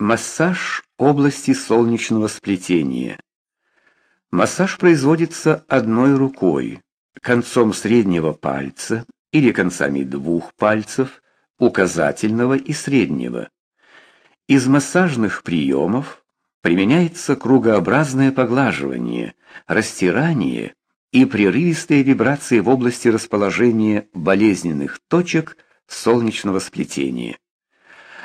Массаж области солнечного сплетения. Массаж производится одной рукой, концом среднего пальца или концами двух пальцев, указательного и среднего. Из массажных приемов применяется кругообразное поглаживание, растирание и прерывистые вибрации в области расположения болезненных точек солнечного сплетения.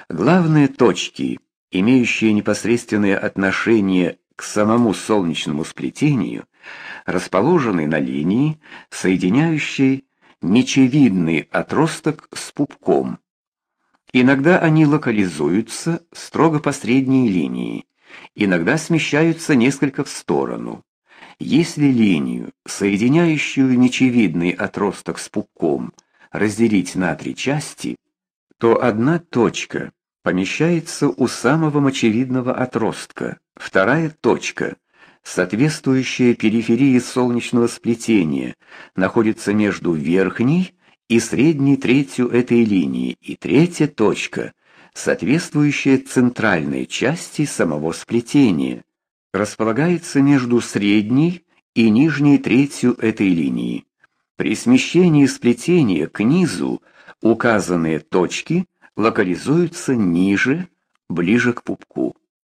Главные точки имеющие непосредственное отношение к самому солнечному сплетению, расположены на линии, соединяющей мечевидный отросток с пупком. Иногда они локализуются строго по средней линии, иногда смещаются несколько в сторону. Если линию, соединяющую мечевидный отросток с пупком, разделить на три части, то одна точка помещается у самого мочевидного отростка. Вторая точка, соответствующая периферии солнечного сплетения, находится между верхней и средней третью этой линии, и третья точка, соответствующая центральной части самого сплетения, располагается между средней и нижней третью этой линии. При смещении сплетения к низу указанные точки локализуются ниже, ближе к пупку.